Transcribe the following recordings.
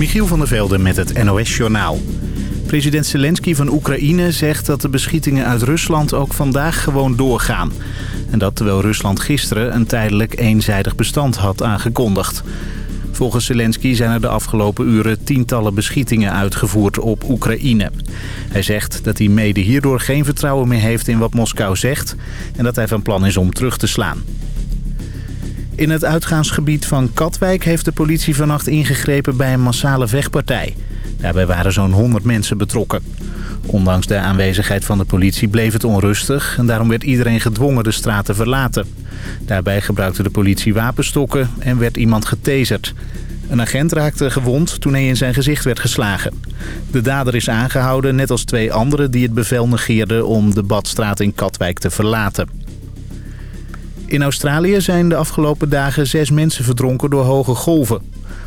Michiel van der Velde met het NOS-journaal. President Zelensky van Oekraïne zegt dat de beschietingen uit Rusland ook vandaag gewoon doorgaan. En dat terwijl Rusland gisteren een tijdelijk eenzijdig bestand had aangekondigd. Volgens Zelensky zijn er de afgelopen uren tientallen beschietingen uitgevoerd op Oekraïne. Hij zegt dat hij mede hierdoor geen vertrouwen meer heeft in wat Moskou zegt... en dat hij van plan is om terug te slaan. In het uitgaansgebied van Katwijk heeft de politie vannacht ingegrepen bij een massale vechtpartij. Daarbij waren zo'n 100 mensen betrokken. Ondanks de aanwezigheid van de politie bleef het onrustig... en daarom werd iedereen gedwongen de straat te verlaten. Daarbij gebruikte de politie wapenstokken en werd iemand getaserd. Een agent raakte gewond toen hij in zijn gezicht werd geslagen. De dader is aangehouden, net als twee anderen die het bevel negeerden... om de Badstraat in Katwijk te verlaten. In Australië zijn de afgelopen dagen zes mensen verdronken door hoge golven.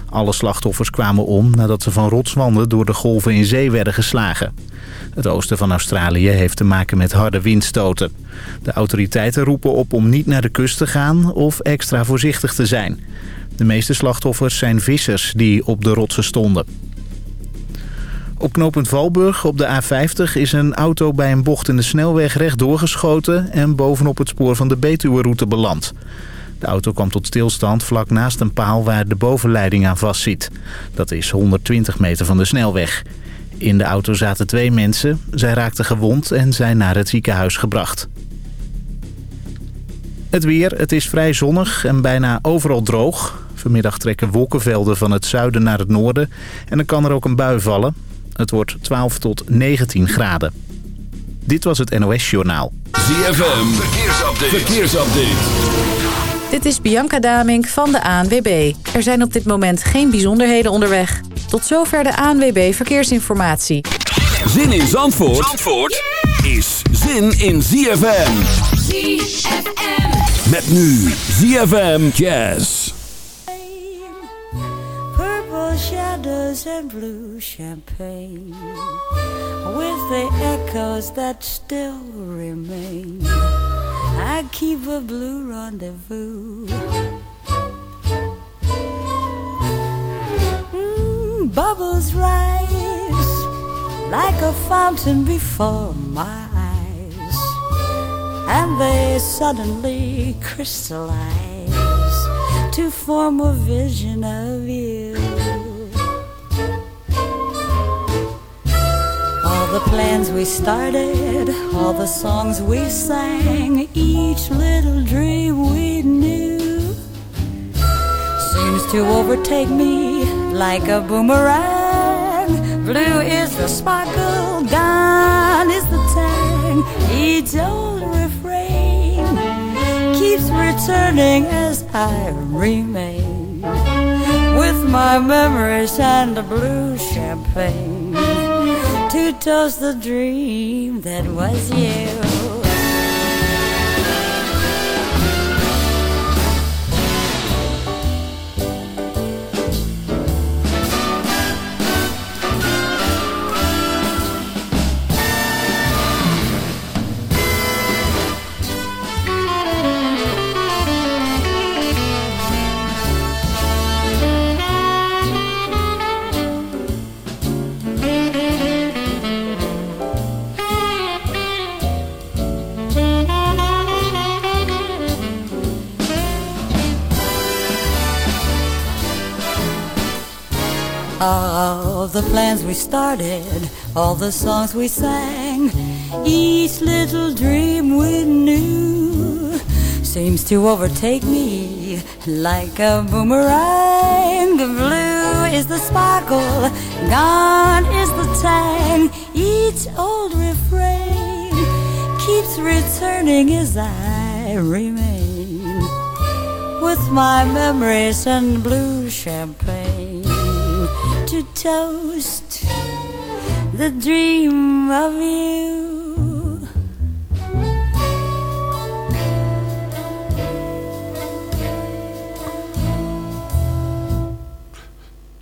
Alle slachtoffers kwamen om nadat ze van rotswanden door de golven in zee werden geslagen. Het oosten van Australië heeft te maken met harde windstoten. De autoriteiten roepen op om niet naar de kust te gaan of extra voorzichtig te zijn. De meeste slachtoffers zijn vissers die op de rotsen stonden. Op knooppunt Valburg op de A50 is een auto bij een bocht in de snelweg rechtdoor geschoten... en bovenop het spoor van de Betuwe-route beland. De auto kwam tot stilstand vlak naast een paal waar de bovenleiding aan vastzit. Dat is 120 meter van de snelweg. In de auto zaten twee mensen. Zij raakten gewond en zijn naar het ziekenhuis gebracht. Het weer, het is vrij zonnig en bijna overal droog. Vanmiddag trekken wolkenvelden van het zuiden naar het noorden en dan kan er ook een bui vallen. Het wordt 12 tot 19 graden. Dit was het NOS Journaal. ZFM, verkeersupdate. verkeersupdate. Dit is Bianca Damink van de ANWB. Er zijn op dit moment geen bijzonderheden onderweg. Tot zover de ANWB Verkeersinformatie. Zin in Zandvoort, Zandvoort is zin in ZFM. ZFM. Met nu ZFM Jazz. And blue champagne With the echoes that still remain I keep a blue rendezvous Mm, Bubbles rise like a fountain before my eyes And they suddenly crystallize to form a vision of you. All the plans we started, all the songs we sang, each little dream we knew seems to overtake me like a boomerang. Blue is the sparkle, gone is the tang. Each old refrain keeps returning as I remain with my memories and the blue champagne to toast the dream that was you. The plans we started, all the songs we sang, each little dream we knew seems to overtake me like a boomerang. Blue is the sparkle, gone is the tang. Each old refrain keeps returning as I remain with my memories and blue champagne toast the dream of you.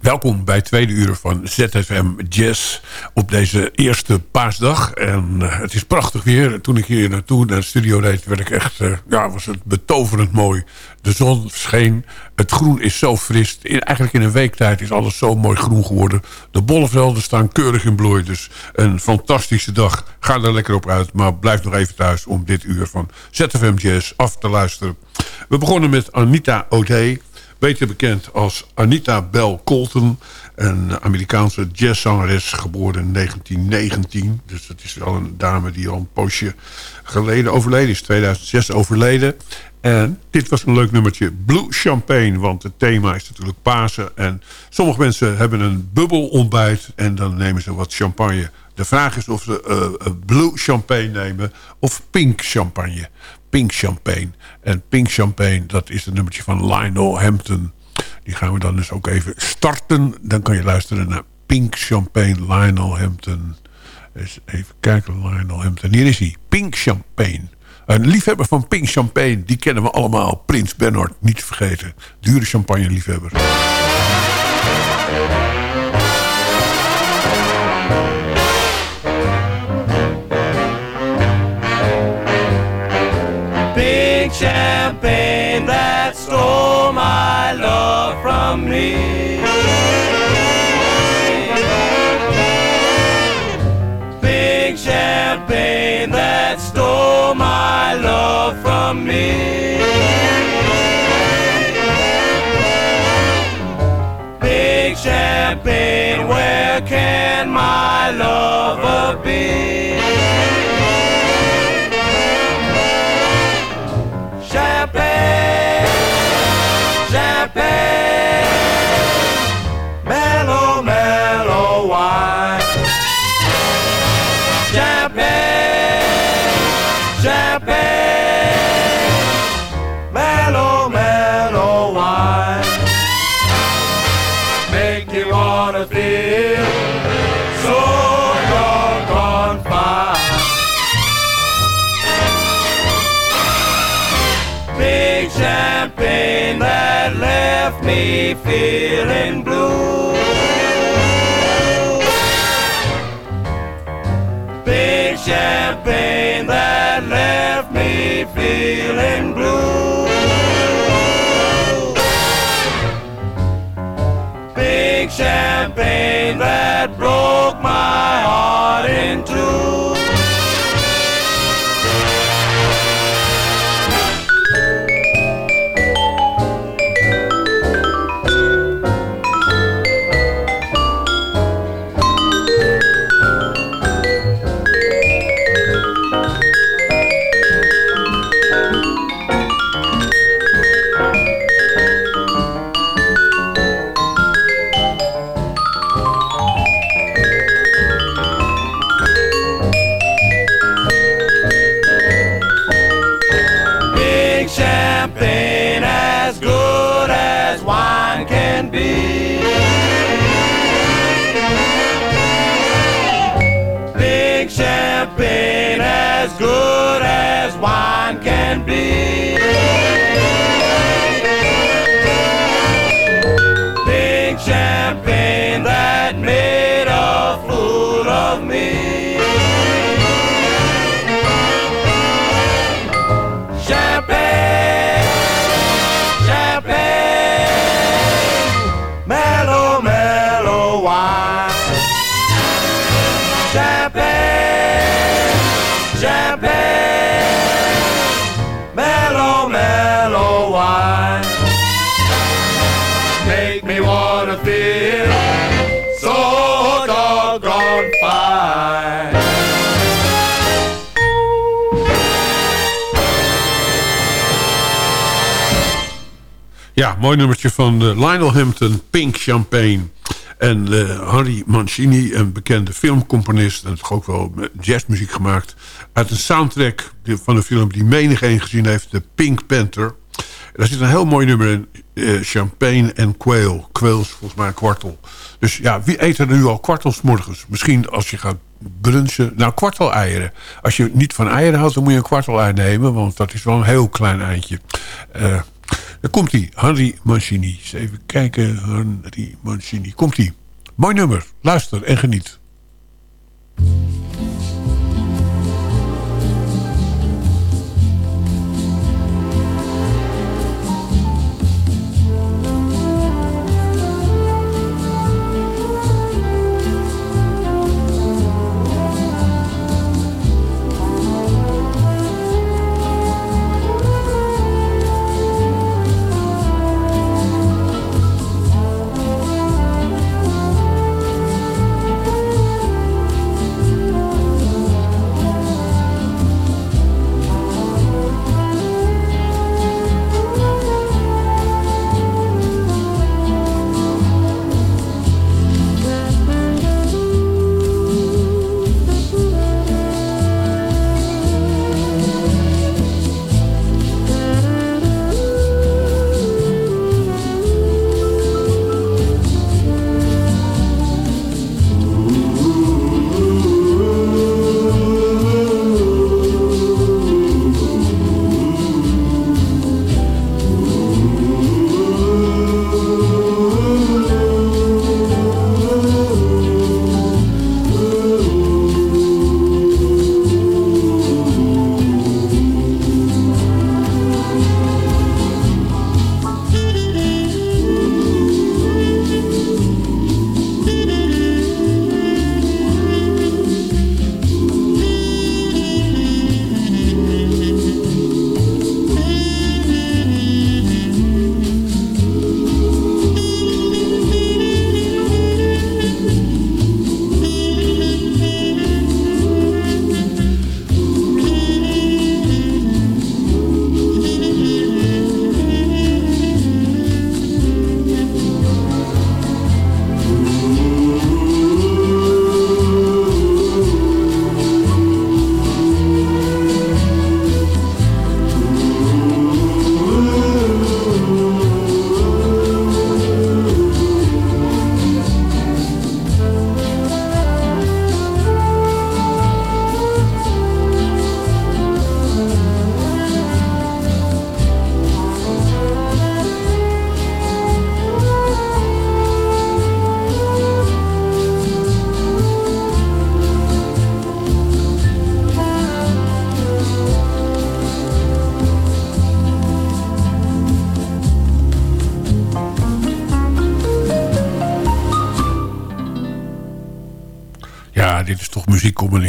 Welkom bij het tweede uur van ZFM Jazz op deze eerste paasdag. En uh, het is prachtig weer. Toen ik hier naartoe naar de studio reed, werd ik echt, uh, ja, was het betoverend mooi. De zon scheen, het groen is zo fris. Eigenlijk in een week tijd is alles zo mooi groen geworden. De bollevelden staan keurig in bloei. Dus een fantastische dag. Ga er lekker op uit, maar blijf nog even thuis om dit uur van ZFM Jazz af te luisteren. We begonnen met Anita O'Day beter bekend als Anita Bell Colton. Een Amerikaanse jazzzangeres, geboren in 1919. Dus dat is wel een dame die al een poosje geleden overleden is. 2006 overleden. En dit was een leuk nummertje. Blue Champagne, want het thema is natuurlijk Pasen. En sommige mensen hebben een bubbelontbijt en dan nemen ze wat champagne. De vraag is of ze uh, blue champagne nemen of pink champagne. Pink Champagne. En Pink Champagne, dat is het nummertje van Lionel Hampton. Die gaan we dan dus ook even starten. Dan kan je luisteren naar Pink Champagne, Lionel Hampton. Dus even kijken, Lionel Hampton. Hier is hij, Pink Champagne. Een liefhebber van Pink Champagne, die kennen we allemaal. Prins Bernhard, niet te vergeten. Dure champagne liefhebber. Champagne that stole my love from me. Big champagne that stole my love from me. Big champagne, where can my lover be? Feeling blue. Big champagne that left me feeling blue. Big champagne that broke my heart in two. Ja, mooi nummertje van uh, Lionel Hampton, Pink Champagne. En uh, Harry Mancini, een bekende filmcomponist... en toch ook wel jazzmuziek gemaakt... uit een soundtrack van een film die menig een gezien heeft... de Pink Panther. Daar zit een heel mooi nummer in. Uh, champagne en quail. Quail is volgens mij kwartel. Dus ja, wie eet er nu al kwartels morgens? Misschien als je gaat brunchen. Nou, kwartel-eieren. Als je niet van eieren houdt, dan moet je een kwartel-ei nemen. Want dat is wel een heel klein eindje. Uh, Daar komt hij, Harry Mancini. even kijken, Harry Mancini. Komt hij. Mooi nummer. Luister en geniet.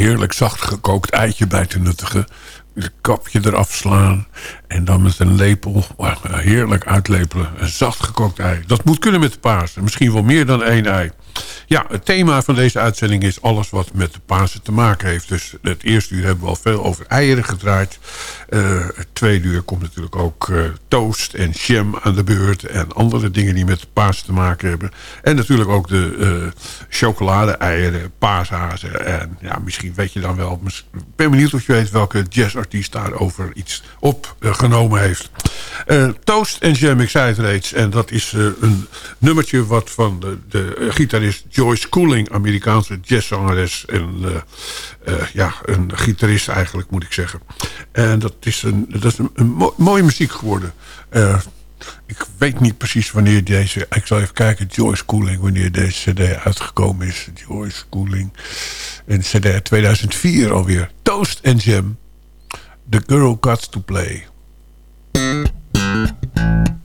Heerlijk zacht gekookt eitje bij te nuttigen. Het kapje eraf slaan. En dan met een lepel heerlijk uitlepelen. Een zacht gekookt ei. Dat moet kunnen met de paas. Misschien wel meer dan één ei. Ja, het thema van deze uitzending is alles wat met de Pasen te maken heeft. Dus het eerste uur hebben we al veel over eieren gedraaid. Uh, tweede uur komt natuurlijk ook uh, toast en jam aan de beurt. En andere dingen die met Pasen te maken hebben. En natuurlijk ook de uh, chocolade-eieren, paashazen. En ja, misschien weet je dan wel... Ik ben benieuwd of je weet welke jazzartiest daarover iets opgenomen heeft. Toast en jam, ik zei het reeds. En dat is een nummertje wat van de, de gitarist Joyce Cooling, Amerikaanse jazzzangeres. En uh, ja, een gitarist eigenlijk, moet ik zeggen. En dat is een, dat is een, mooie muziek geworden. Uh, ik weet niet precies wanneer deze... Ik zal even kijken, Joyce Cooling, wanneer deze cd uitgekomen is. Joyce Cooling. En cd 2004 alweer. Toast and Jam. The Girl Got to Play. you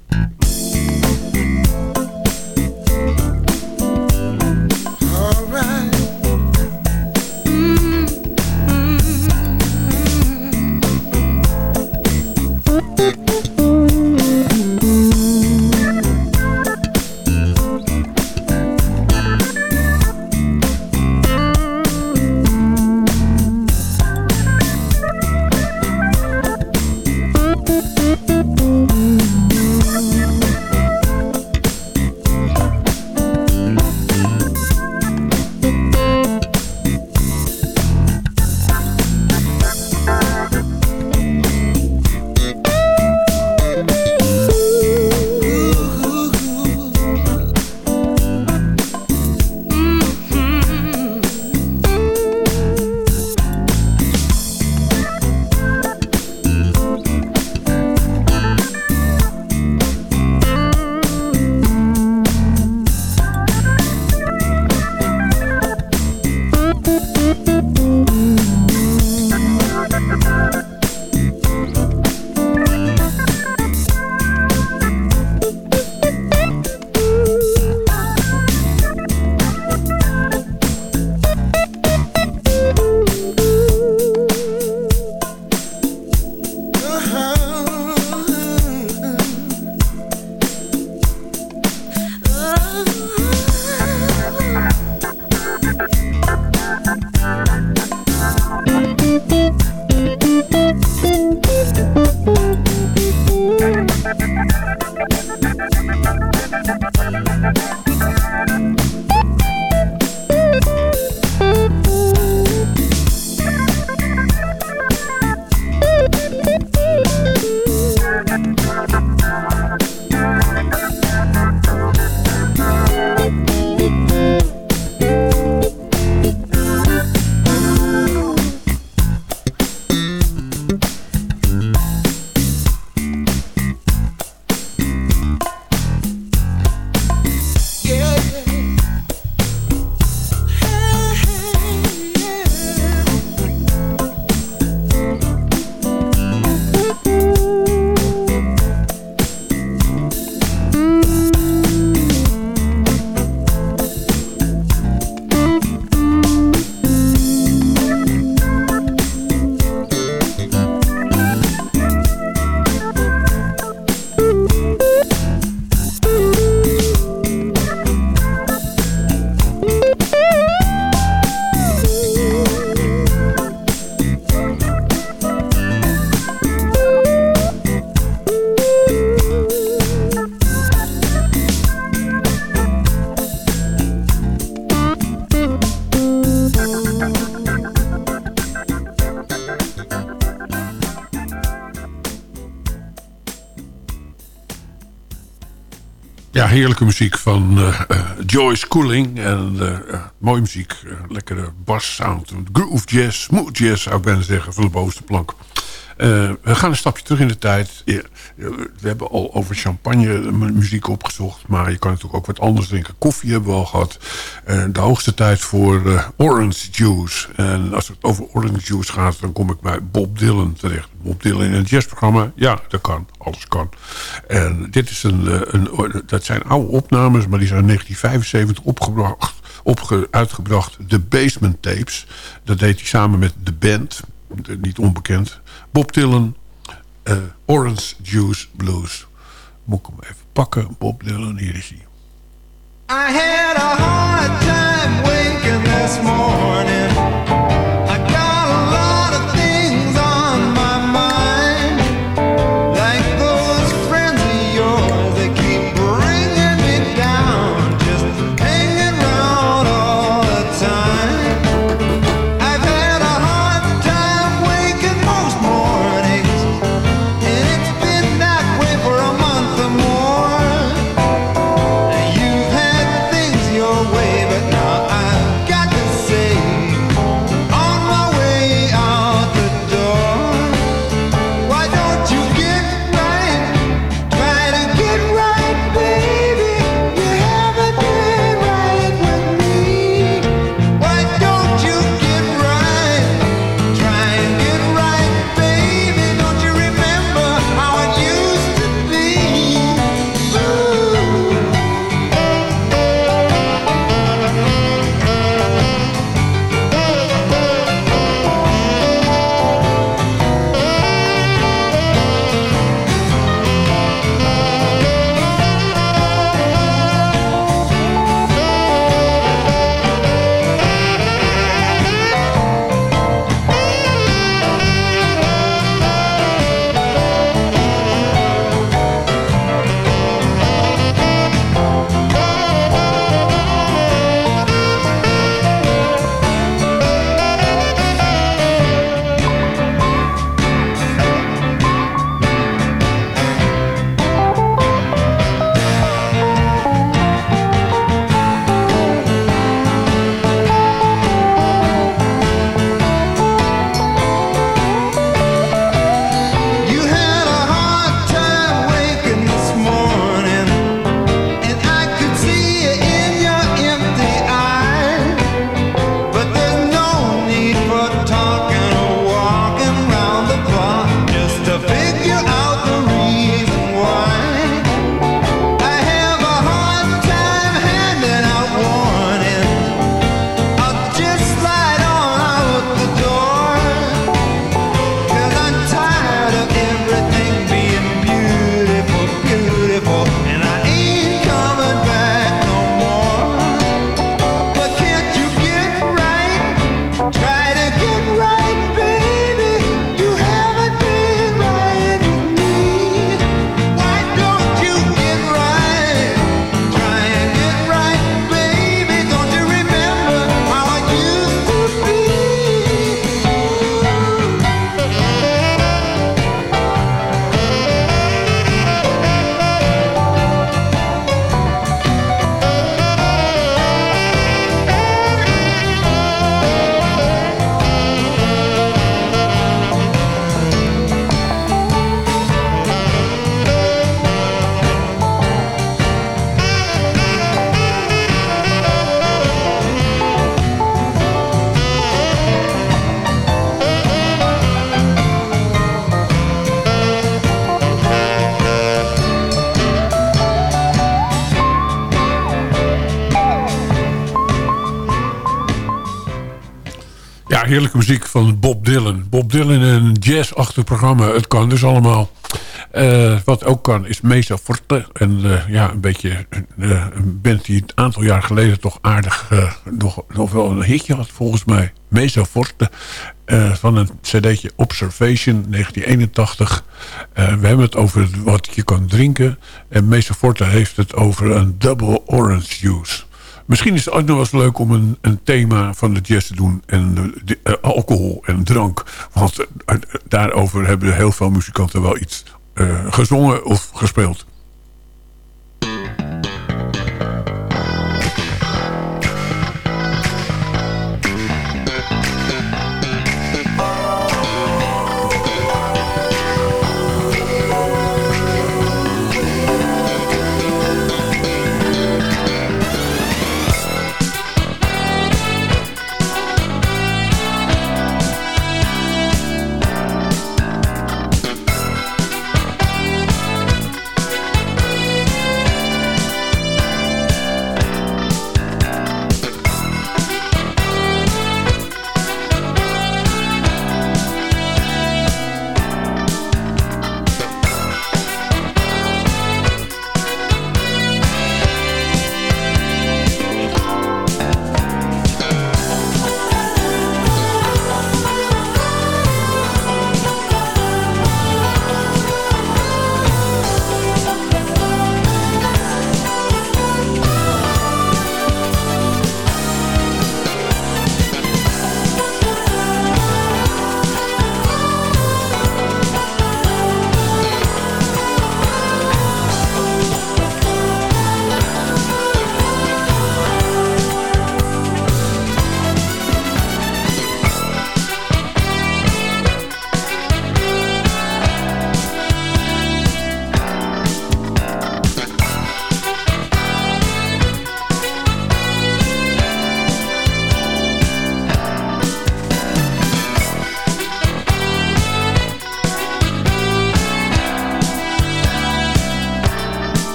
heerlijke muziek van uh, Joyce Cooling. En uh, mooie muziek, lekkere bass sound. Groove jazz, smooth jazz zou ik bijna zeggen, van de bovenste plank. Uh, we gaan een stapje terug in de tijd. We hebben al over champagne muziek opgezocht. Maar je kan natuurlijk ook wat anders drinken. Koffie hebben we al gehad. Uh, de hoogste tijd voor uh, orange juice. En als het over orange juice gaat... dan kom ik bij Bob Dylan terecht. Bob Dylan in een jazzprogramma. Ja, dat kan. Alles kan. En dit is een, een, dat zijn oude opnames... maar die zijn in 1975 opgebracht, opge, uitgebracht. De Basement Tapes. Dat deed hij samen met de band... Niet onbekend. Bob Dylan, uh, Orange Juice Blues. Moet ik hem even pakken. Bob Dylan, hier is hij. I had a hard time waking this morning. Heerlijke muziek van Bob Dylan. Bob Dylan een jazzachtig programma. Het kan dus allemaal. Uh, wat ook kan is Mesa Forte. En uh, ja, een beetje uh, een band die een aantal jaar geleden toch aardig... nog, nog wel een hitje had volgens mij. Mesa Forte. van een cd'tje Observation 1981. we hebben het over wat je kan drinken. En Mesa Forte heeft het over een double orange juice. Misschien is het ook nog wel eens leuk om een, een thema van de jazz te doen. En de, uh, alcohol en drank. Want uh, daarover hebben heel veel muzikanten wel iets gezongen of gespeeld.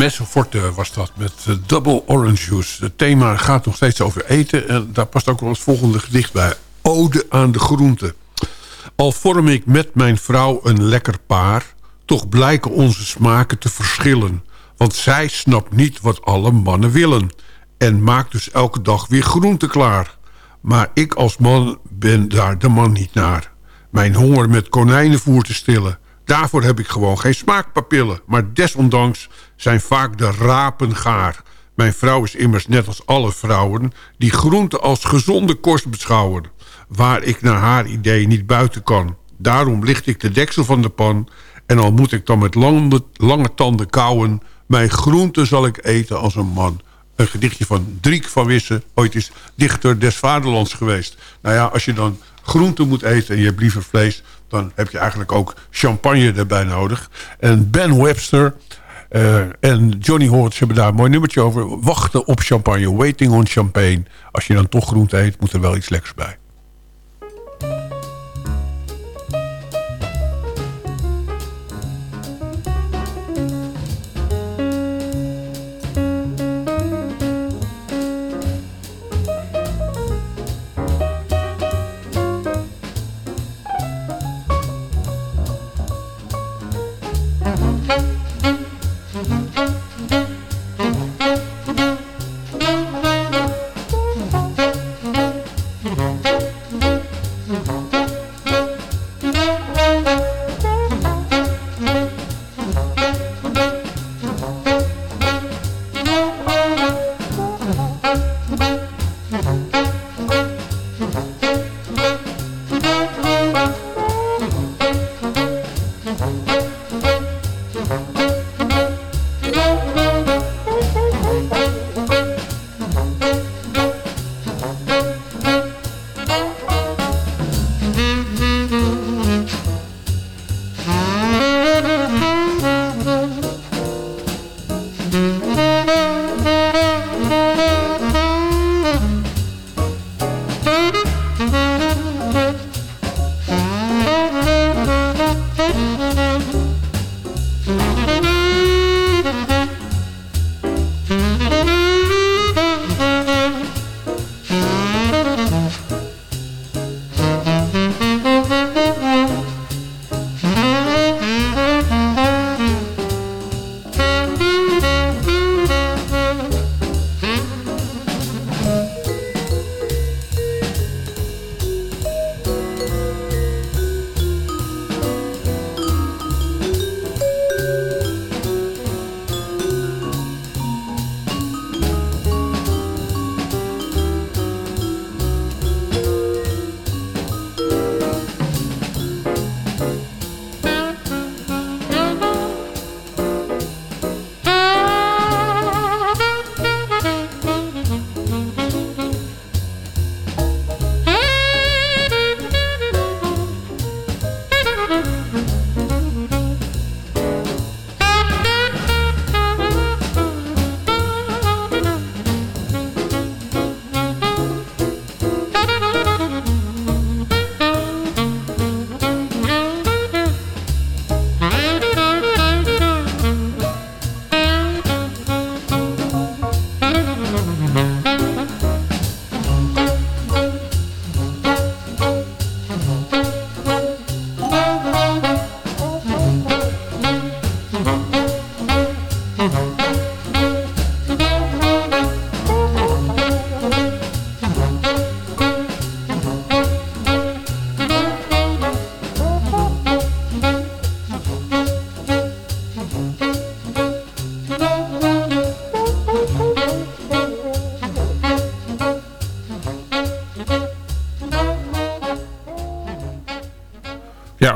Ja, Messo Forte was dat met uh, Double Orange Juice. Het thema gaat nog steeds over eten. En daar past ook wel het volgende gedicht bij. Ode aan de groente. Al vorm ik met mijn vrouw een lekker paar... toch blijken onze smaken te verschillen. Want zij snapt niet wat alle mannen willen. En maakt dus elke dag weer groente klaar. Maar ik als man ben daar de man niet naar. Mijn honger met konijnenvoer te stillen... Daarvoor heb ik gewoon geen smaakpapillen. Maar desondanks zijn vaak de rapen gaar. Mijn vrouw is immers net als alle vrouwen... die groenten als gezonde kost beschouwen. Waar ik naar haar idee niet buiten kan. Daarom licht ik de deksel van de pan... en al moet ik dan met lange, tanden kauwen... mijn groenten zal ik eten als een man een gedichtje van Driek van Wissen. Ooit is dichter des vaderlands geweest. Nou ja, als je dan groente moet eten en je hebt liever vlees... dan heb je eigenlijk ook champagne erbij nodig. En Ben Webster uh, en Johnny Hortz hebben daar een mooi nummertje over. Wachten op champagne, waiting on champagne. Als je dan toch groente eet, moet er wel iets lekkers bij.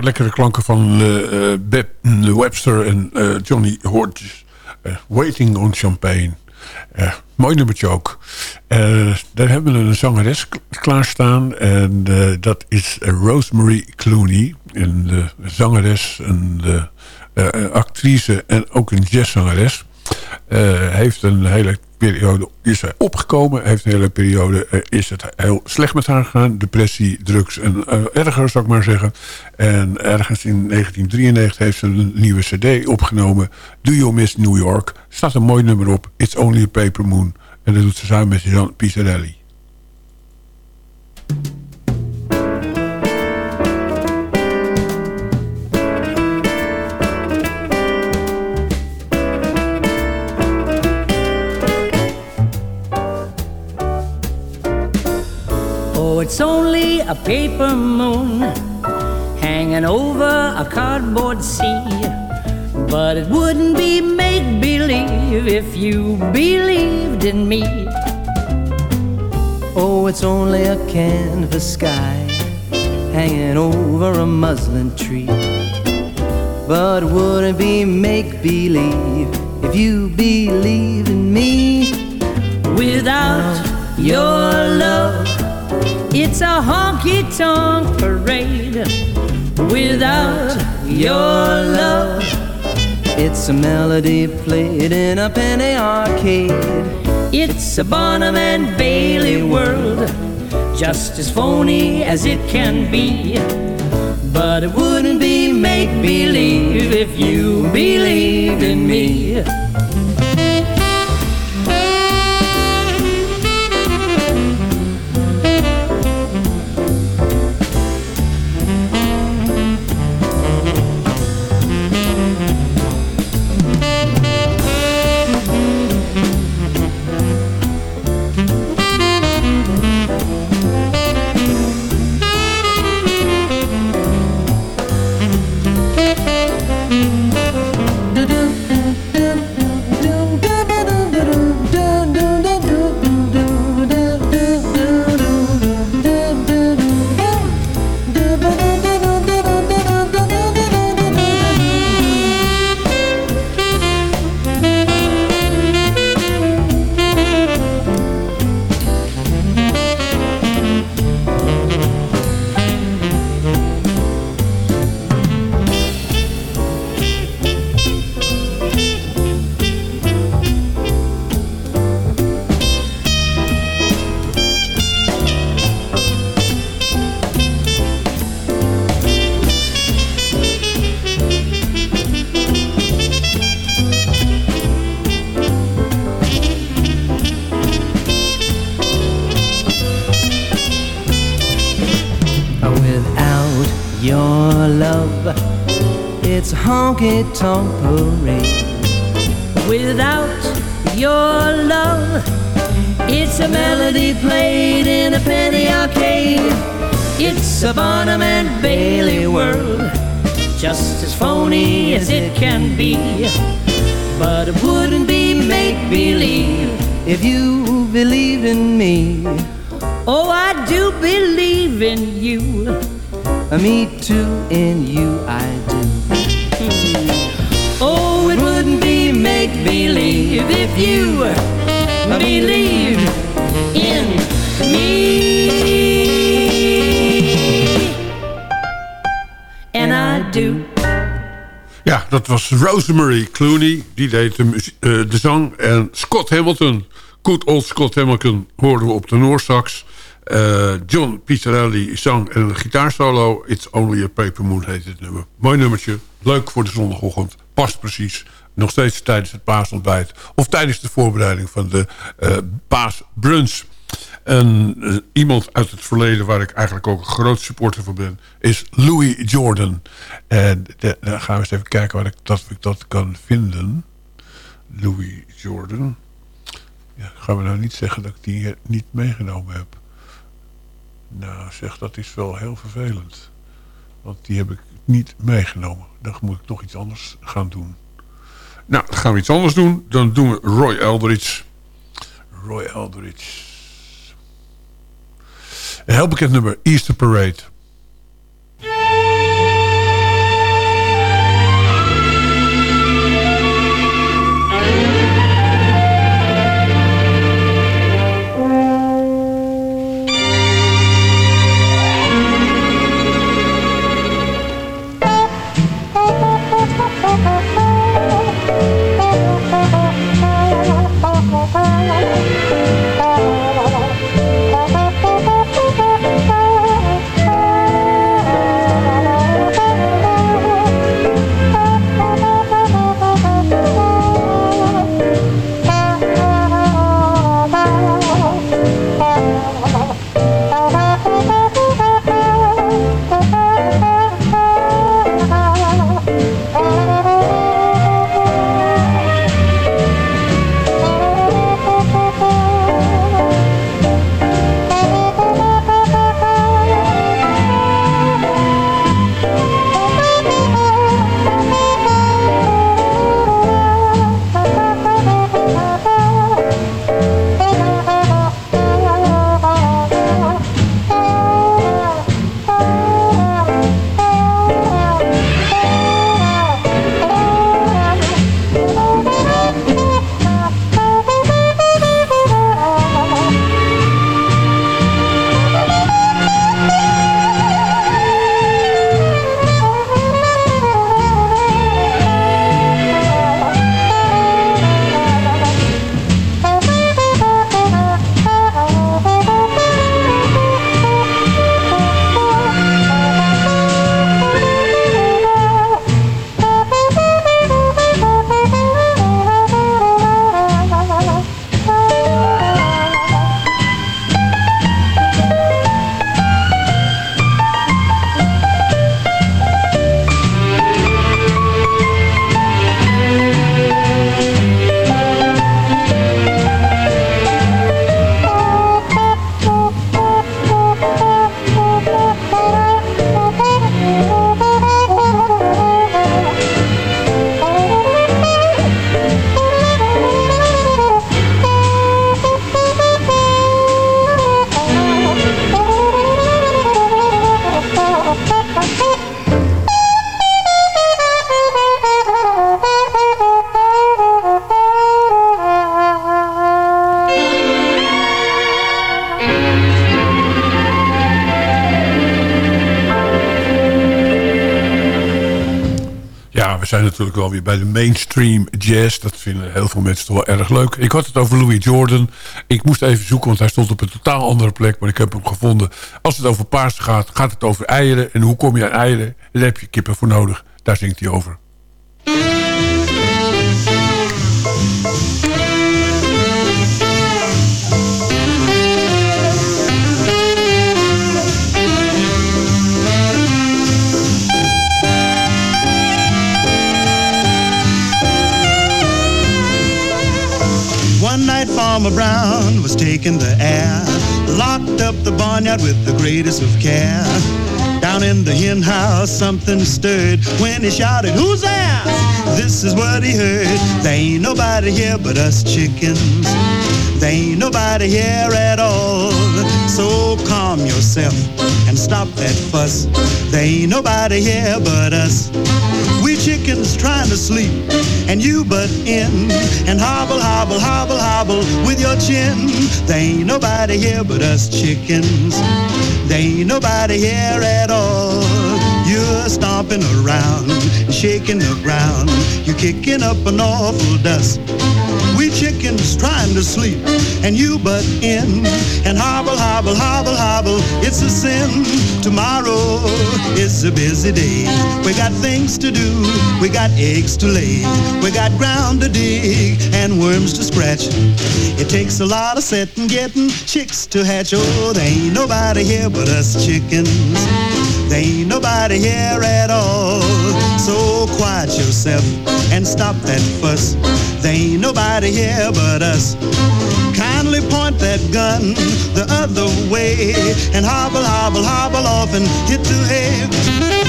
Lekkere klanken van uh, Beb Webster en uh, Johnny Hodges. Waiting on Champagne. mooi nummertje ook. daar hebben we een zangeres klaarstaan. En dat is Rosemary Clooney. Een zangeres, een actrice en ook een jazzzangeres. Heeft een hele periode is hij opgekomen. Heeft een hele periode is het heel slecht met haar gegaan. Depressie, drugs en erger zou ik maar zeggen. En ergens in 1993 heeft ze een nieuwe cd opgenomen. Do You Miss New York? Staat een mooi nummer op. It's Only a Paper Moon. En dat doet ze samen met Jean Pizzarelli. It's only a paper moon hanging over a cardboard sea. But it wouldn't be make believe if you believed in me. Oh, it's only a canvas sky hanging over a muslin tree. But wouldn't be make believe if you believed in me. Without your love, it's a honky tonk parade. Without your love, it's a melody played in a penny arcade. It's a Bonham and Bailey world, just as phony as it can be. But it wouldn't be make believe if you believed in me. Believe in you. Me too, in you I do. Oh, it wouldn't be make believe if you believed in me. And I do. Ja, dat was Rosemary Clooney. Die deed de, eh, de zang. En Scott Hamilton. Good old Scott Hamilton hoorden we op de Noorsax. Eh, John Pizzarelli zang en een gitaarsolo. It's Only a Paper Moon heet het nummer. Mooi nummertje. Leuk voor de zondagochtend. Past precies. Nog steeds tijdens het paasontbijt. Of tijdens de voorbereiding van de eh paasbrunch. En eh, iemand uit het verleden waar ik eigenlijk ook een groot supporter van ben... is Louis Jordan. En de- gaan we eens even kijken waar ik dat, dat kan vinden. Louis Jordan. Ja, gaan we nou niet zeggen dat ik die niet meegenomen heb. Nou, zeg, dat is wel heel vervelend. Want die heb ik niet meegenomen. Dan moet ik toch iets anders gaan doen. Nou, dan gaan we iets anders doen. Dan doen we Roy Eldridge. Roy Eldridge. Een heel bekend nummer, Easter Parade. Natuurlijk wel weer bij de mainstream jazz. Dat vinden heel veel mensen toch wel erg leuk. Ik had het over Louis Jordan. Ik moest even zoeken, want hij stond op een totaal andere plek. Maar ik heb hem gevonden. Als het over paarden gaat, gaat het over eieren. En hoe kom je aan eieren? Daar heb je kippen voor nodig. Daar zingt hij over. Farmer Brown was taking the air, locked up the barnyard with the greatest of care. Down in the hen house, something stirred when he shouted, Who's there? This is what he heard. There ain't nobody here but us chickens. There ain't nobody here at all. So calm yourself and stop that fuss. There ain't nobody here but us. We chickens trying to sleep, and you butt in and hobble, hobble, hobble, hobble with your chin. There ain't nobody here but us chickens. There ain't nobody here at all. You're stomping around shaking the ground. You're kicking up an awful dust. We chickens trying to sleep, and you butt in and hobble, hobble, hobble, hobble. It's a sin. Tomorrow is a busy day. We got things to do, we got eggs to lay, we got ground to dig and worms to scratch. It takes a lot of setting, getting chicks to hatch. Oh, there ain't nobody here but us chickens. There ain't nobody here at all. So quiet yourself and stop that fuss. There ain't nobody here but us. Kindly point that gun the other way and hobble, hobble, hobble off and hit the hay.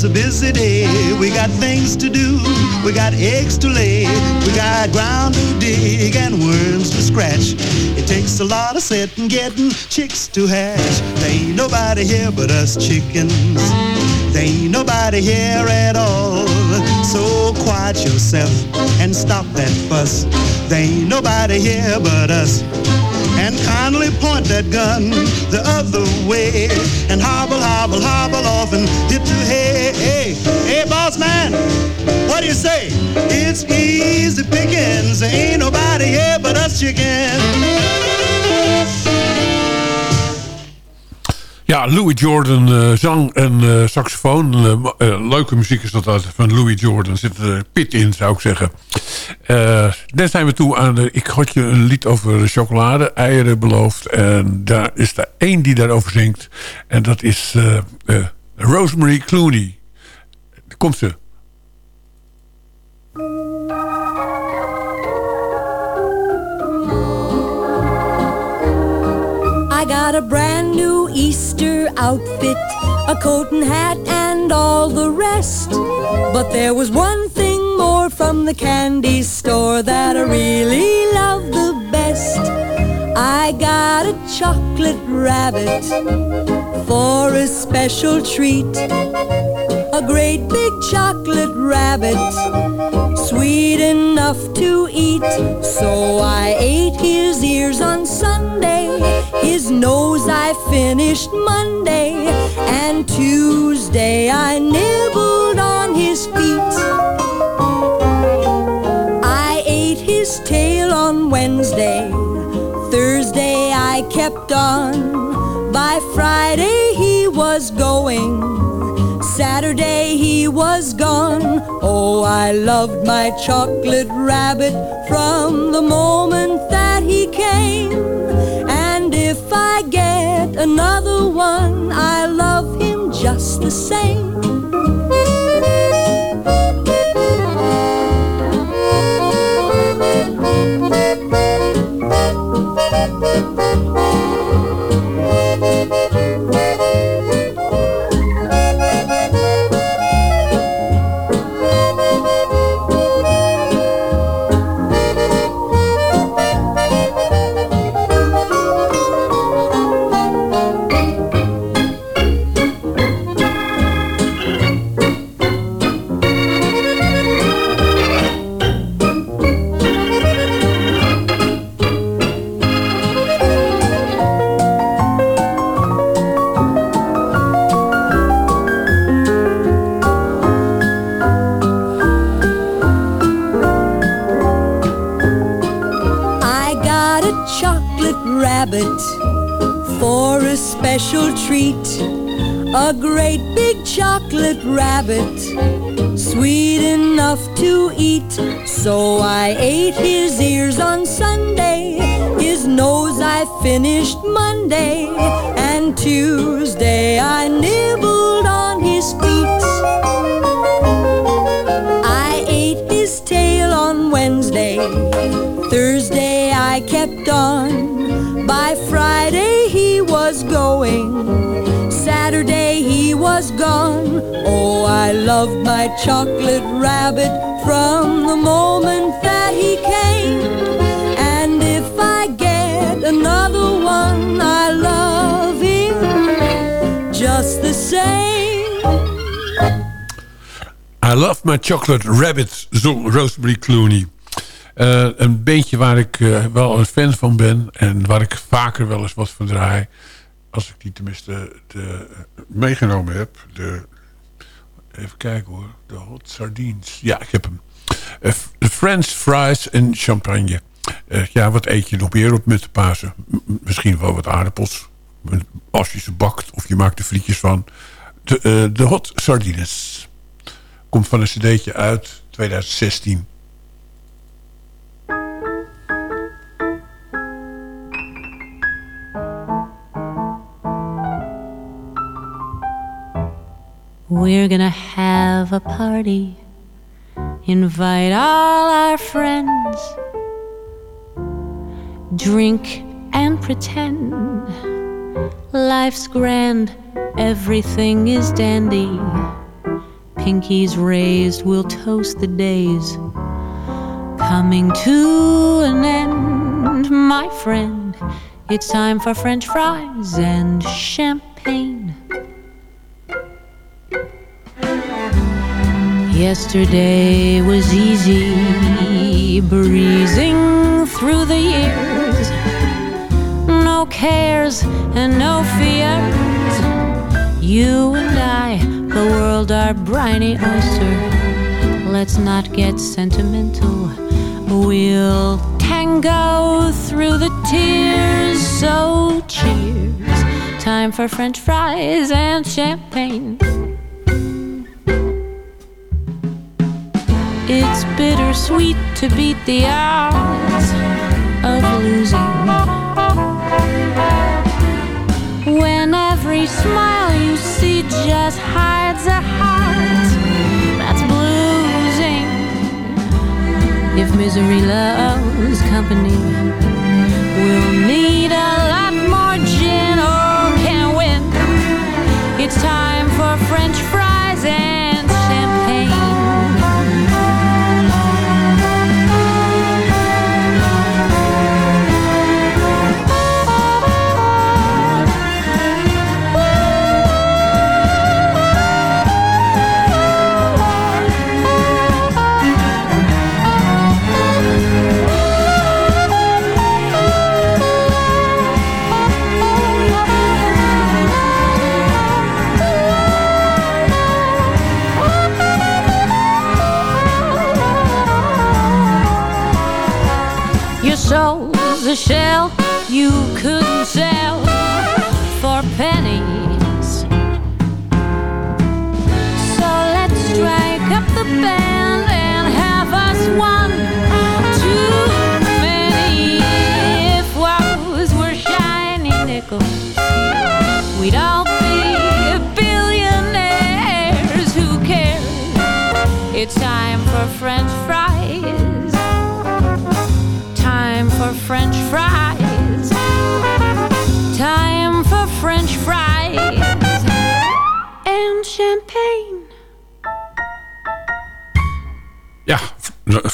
Is a busy day. We got things to do. We got eggs to lay. We got ground to dig and worms to scratch. It takes a lot of setting, getting chicks to hatch. There ain't nobody here but us chickens. There ain't nobody here at all. So quiet yourself and stop that fuss. There ain't nobody here but us and kindly point that gun the other way and hobble, hobble, hobble off and hit the hay. Hey, hey, boss man, what do you say? It's easy pickings. Ain't nobody here but us chickens. Ja, Louis Jordan, eh, zang en eh, saxofoon. Eh, leuke muziek is dat altijd van Louis Jordan. Zit er pit in, zou ik zeggen. Eh dan zijn we toe aan... De, ik had je een lied over chocolade, eieren beloofd. En daar is er één die daarover zingt. En dat is eh, eh, Rosemary Clooney. Komt ze. I got a brand new Easter outfit, a coat and hat and all the rest. But there was one from the candy store that I really love the best. I got a chocolate rabbit for a special treat. A great big chocolate rabbit, sweet enough to eat. So I ate his ears on Sunday, his nose I finished Monday, and Tuesday I nibbled on his feet. Wednesday, Thursday I kept on. By Friday he was going. Saturday he was gone. Oh, I loved my chocolate rabbit from the moment that he came. And if I get another one, I love him just the same. Thank chocolate rabbit from the moment that he came. And if I get another one, I love him just the same. I love my chocolate rabbit, zong Rosemary Clooney. Uh, een beentje waar ik uh, wel een fan van ben en waar ik vaker wel eens wat van draai. Als ik die tenminste de, meegenomen heb. De Even kijken hoor. De hot sardines. Ja, ik heb hem. Uh, French fries en champagne. Uh, ja, wat eet je nog meer op met de Pasen? misschien wel wat aardappels. Als je ze bakt of je maakt er frietjes van. De, uh, de hot sardines. Komt van een cd'tje uit 2016. We're gonna have a party, invite all our friends, drink and pretend life's grand, everything is dandy. Pinkies raised, we'll toast the days coming to an end, my friend. It's time for French fries and champagne. Yesterday was easy, breezing through the years. No cares and no fears. You and I, the world, our briny oyster. Let's not get sentimental. We'll tango through the tears. So cheers. Time for French fries and champagne. It's bittersweet to beat the odds of losing. When every smile you see just hides a heart that's bruising. If misery loves company, we'll need a lot more gin. Oh, can't win. It's time for French fries and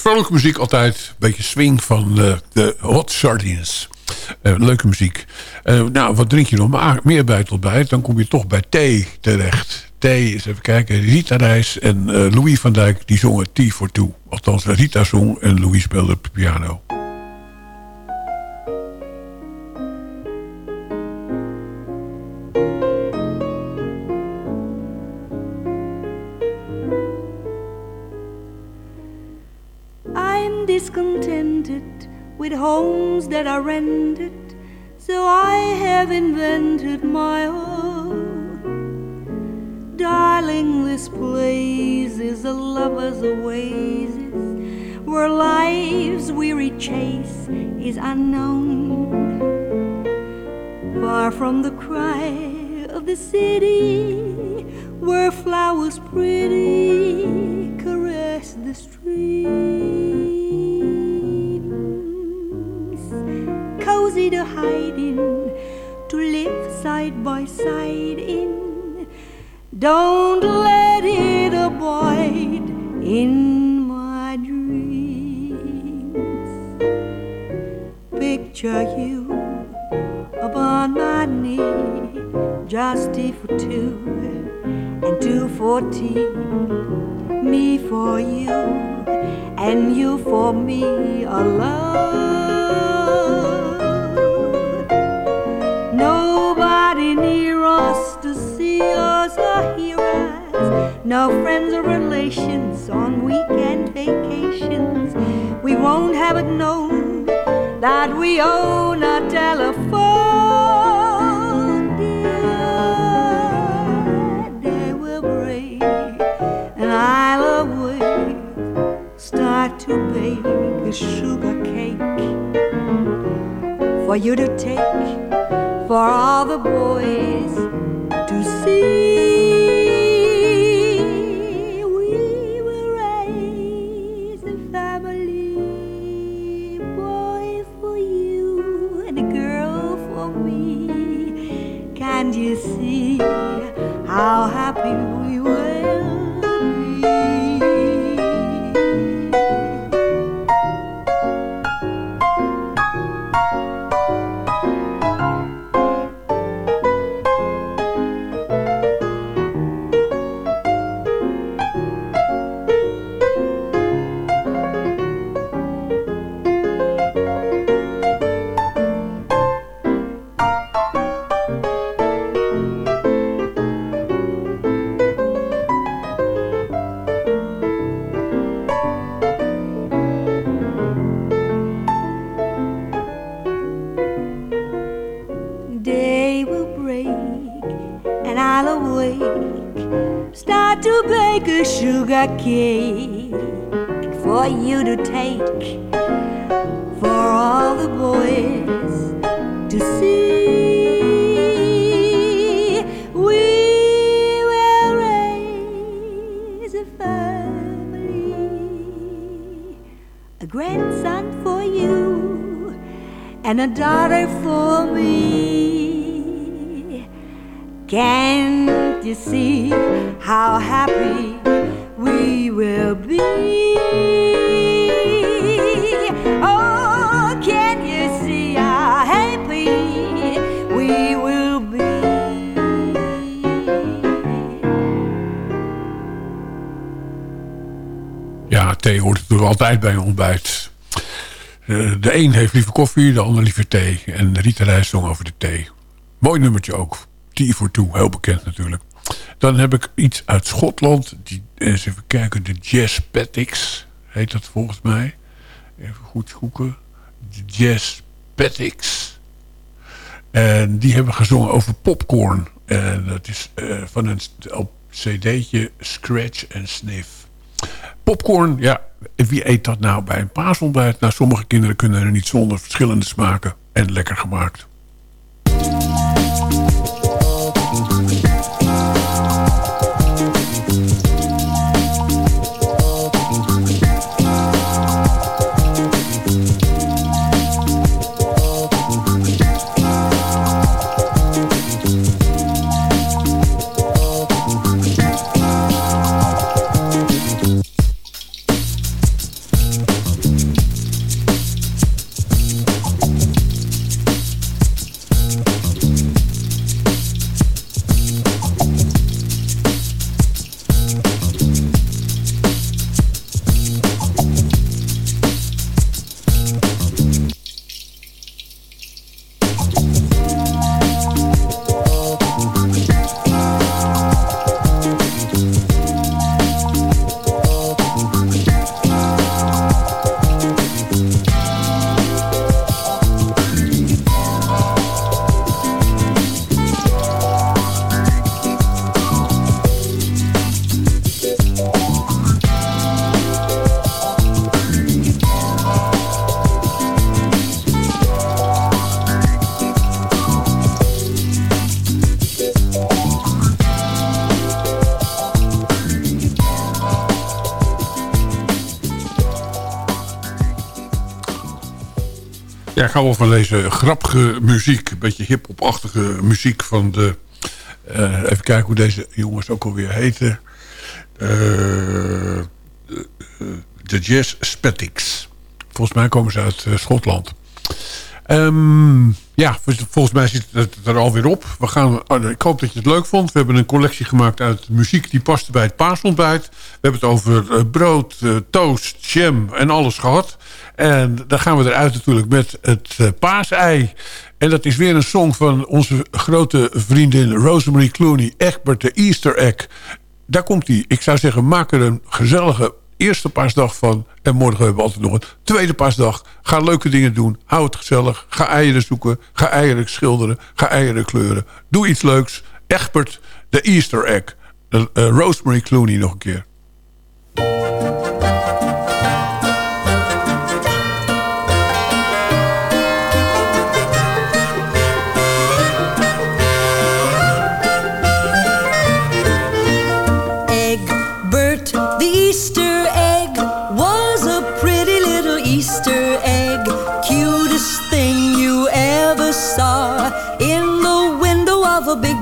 vrolijke muziek altijd. Beetje swing van uh, de Hot Sardines. Uh, leuke muziek. Uh, nou, wat drink je nog maar meer bij? Dan kom je toch bij thee terecht. Thee, eens even kijken. Rita Reis en Louis van Dijk, die zongen Tea for Two. Althans, Rita zong en Louis speelde piano. Homes that are rented, so I have invented my own. Darling, this place is a lover's oasis where life's weary chase is unknown. Far from the cry of the city, where flowers pretty caress the street. Cozy to hide in, to live side by side in. Don't let it abide in my dreams. Picture you upon my knee, just tea for two and two for tea. Me for you and you for me alone. No friends or relations on weekend vacations. We won't have it known that we own a telephone. Dear, day will break and I'll awake. Start to bake a sugar cake for you to take for all the boys to see. Cake for you to take altijd bij een ontbijt. Eh, de een heeft liever koffie, de ander liever thee. En Rita Reis zong over de thee. Mooi nummertje ook. Tea for Two, heel bekend natuurlijk. Dan heb ik iets uit Schotland. Die, eens even kijken. De Jazz Patics heet dat volgens mij. Even goed zoeken. De Jazz Patics. En die hebben gezongen over popcorn. En dat is uh, van een cd'tje Scratch and Sniff. Popcorn, ja, wie eet dat nou bij een paasontbijt? Nou, sommige kinderen kunnen er niet zonder verschillende smaken en lekker gemaakt. Van deze grappige muziek. Een beetje hip-hop-achtige muziek van de... eh, even kijken hoe deze jongens ook alweer heten. Eh, de, eh, de Jazz Spatics. Volgens mij komen ze uit Schotland. Ehm, ja, vol- volgens mij zit het er alweer op. We gaan, oh, ik hoop dat je het leuk vond. We hebben een collectie gemaakt uit muziek die paste bij het paasontbijt. We hebben het over eh, brood, eh, toast, jam en alles gehad. En dan gaan we eruit natuurlijk met het eh, paasei. En dat is weer een song van onze grote vriendin Rosemary Clooney. Egbert de Easter Egg. Daar komt hij. Ik zou zeggen, maak er een gezellige eerste paasdag van. En morgen hebben we altijd nog een tweede paasdag. Ga leuke dingen doen. Hou het gezellig. Ga eieren zoeken. Ga eieren schilderen. Ga eieren kleuren. Doe iets leuks. Egbert, de Easter Egg. Eh, eh, Rosemary Clooney nog een keer.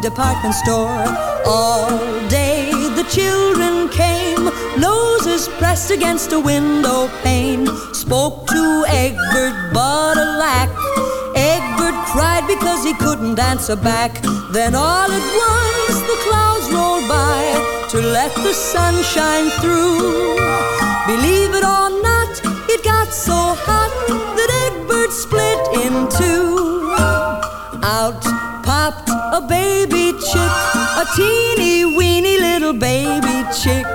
Department store. All day the children came, noses pressed against a window pane. Spoke to Egbert, but alack, Egbert cried because he couldn't answer back. Then all at once the clouds rolled by to let the sun shine through. Believe it or not, teeny weeny little baby chick.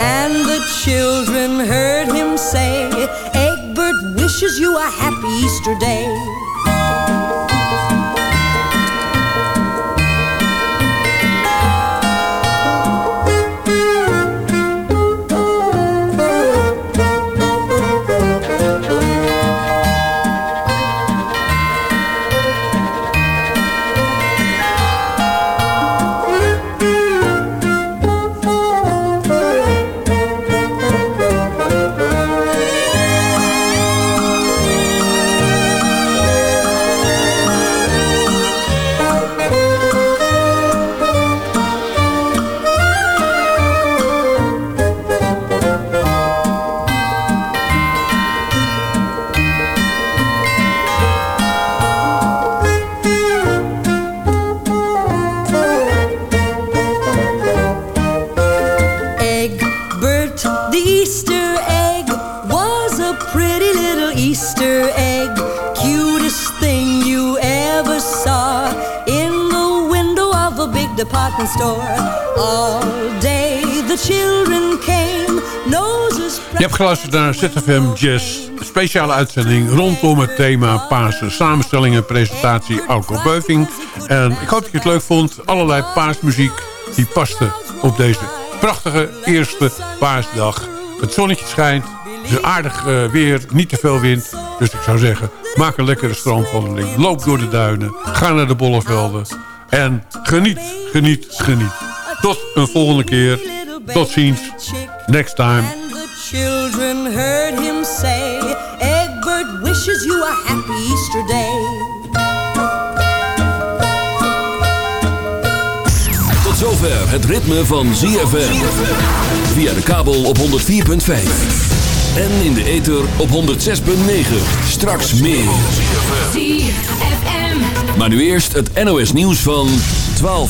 And the children heard him say, Egbert wishes you a happy Easter day. Geluisterd naar ZFM Jazz. Speciale uitzending rondom het thema Pasen. Samenstelling en presentatie Alco Beuving. En ik hoop dat je het leuk vond. Allerlei paasmuziek die paste op deze prachtige eerste paasdag. Het zonnetje schijnt. Het is aardig eh, weer. Niet te veel wind. Dus ik zou zeggen, maak een lekkere strandwandeling. Loop door de duinen. Ga naar de bollevelden. En geniet, geniet, geniet. Tot een volgende keer. Tot ziens. Next time. Children heard him say, Egbert wishes you a happy Easter day. Tot zover het ritme van ZFM. Via de kabel op 104.5. En in de ether op 106.9. Straks meer. Maar nu eerst het NOS nieuws van 12 uur.